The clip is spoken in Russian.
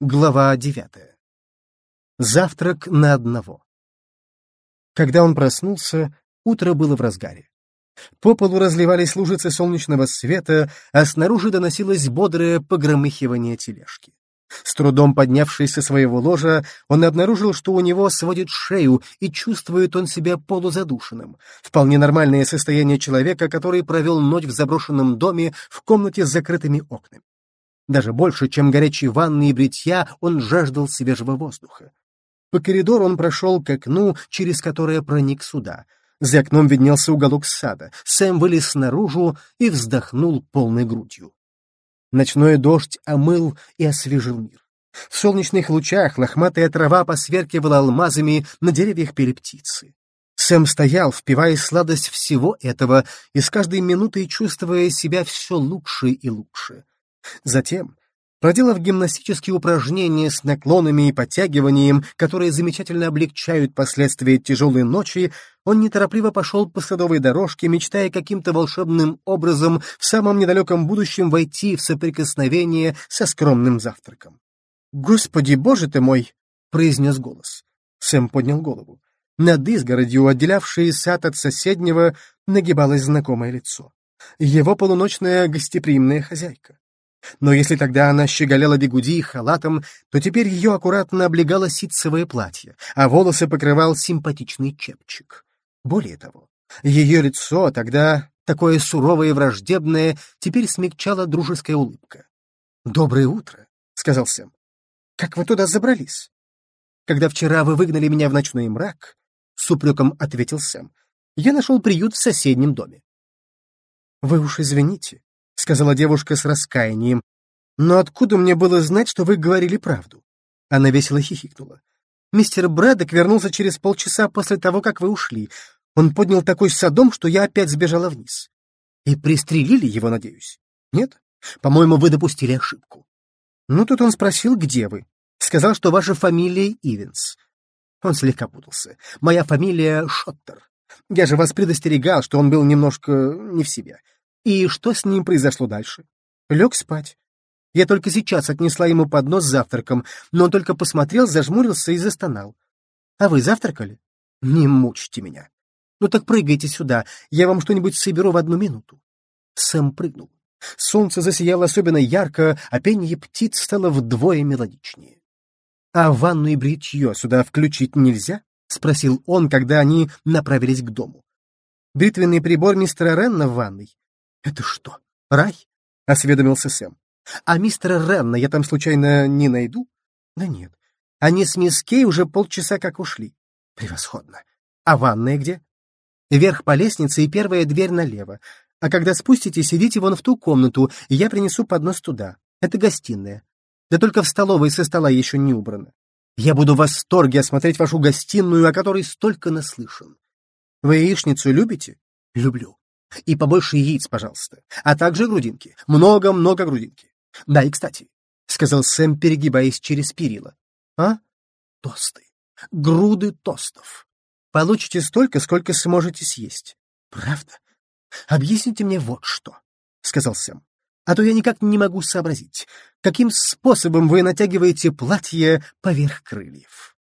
Глава девятая. Завтрак на одного. Когда он проснулся, утро было в разгаре. По полу разливались лужицы солнечного света, а снаружи доносилось бодрое погромыхивание тележки. С трудом поднявшись со своего ложа, он обнаружил, что у него сводит шею, и чувствует он себя полузадушенным. Вполне нормальное состояние человека, который провел ночь в заброшенном доме в комнате с закрытыми окнами. Даже больше, чем горячей ванны и бритья, он жаждал свежего воздуха. По коридору он прошел к окну, через которое проник сюда. За окном виднелся уголок сада. Сэм вылез наружу и вздохнул полной грудью. Ночной дождь омыл и освежил мир. В солнечных лучах лохматая трава посверкивала алмазами, на деревьях пели птицы. Сэм стоял, впивая сладость всего этого, и с каждой минутой чувствуя себя все лучше и лучше. Затем, проделав гимнастические упражнения с наклонами и подтягиванием, которые замечательно облегчают последствия тяжелой ночи, он неторопливо пошел по садовой дорожке, мечтая каким-то волшебным образом в самом недалеком будущем войти в соприкосновение со скромным завтраком. «Господи, боже ты мой!» — произнес голос. Сэм поднял голову. Над изгородью, отделявшей сад от соседнего, нагибалось знакомое лицо. Его полуночная гостеприимная хозяйка. Но если тогда она щеголяла бегуди и халатом, то теперь ее аккуратно облегало ситцевое платье, а волосы покрывал симпатичный чепчик. Более того, ее лицо, тогда такое суровое и враждебное, теперь смягчала дружеская улыбка. «Доброе утро», — сказал Сэм. «Как вы туда забрались?» «Когда вчера вы выгнали меня в ночной мрак», — с упреком ответил Сэм, — «я нашел приют в соседнем доме». «Вы уж извините», — сказала девушка с раскаянием. «Но откуда мне было знать, что вы говорили правду?» Она весело хихикнула. «Мистер Брэдок вернулся через полчаса после того, как вы ушли. Он поднял такой садом, что я опять сбежала вниз. И пристрелили его, надеюсь? Нет? По-моему, вы допустили ошибку». Ну, тут он спросил, где вы. Сказал, что ваша фамилия Ивенс. Он слегка путался. Моя фамилия Шоттер. Я же вас предостерегал, что он был немножко не в себе. И что с ним произошло дальше? Лег спать. Я только сейчас отнесла ему поднос с завтраком, но он только посмотрел, зажмурился и застонал. А вы завтракали? Не мучьте меня. Ну так прыгайте сюда, я вам что-нибудь соберу в одну минуту. Сэм прыгнул. Солнце засияло особенно ярко, а пение птиц стало вдвое мелодичнее. «А ванну и бритье сюда включить нельзя?» — спросил он, когда они направились к дому. Бритвенный прибор мистера Ренна в ванной «Это что, рай?» — осведомился Сэм. «А мистера Ренна я там случайно не найду?» «Да нет. Они с мисс Кей уже полчаса как ушли». «Превосходно. А ванная где?» «Вверх по лестнице и первая дверь налево. А когда спуститесь, идите вон в ту комнату, и я принесу поднос туда. Это гостиная. Да только в столовой со стола еще не убрано. Я буду в восторге осмотреть вашу гостиную, о которой столько наслышан. Вы яичницу любите? Люблю. И побольше яиц, пожалуйста. А также грудинки. Много-много грудинки. Да, и кстати, — сказал Сэм, перегибаясь через перила. А? Тосты. Груды тостов. Получите столько, сколько сможете съесть. Правда? Объясните мне вот что, — сказал Сэм. А то я никак не могу сообразить, каким способом вы натягиваете платье поверх крыльев.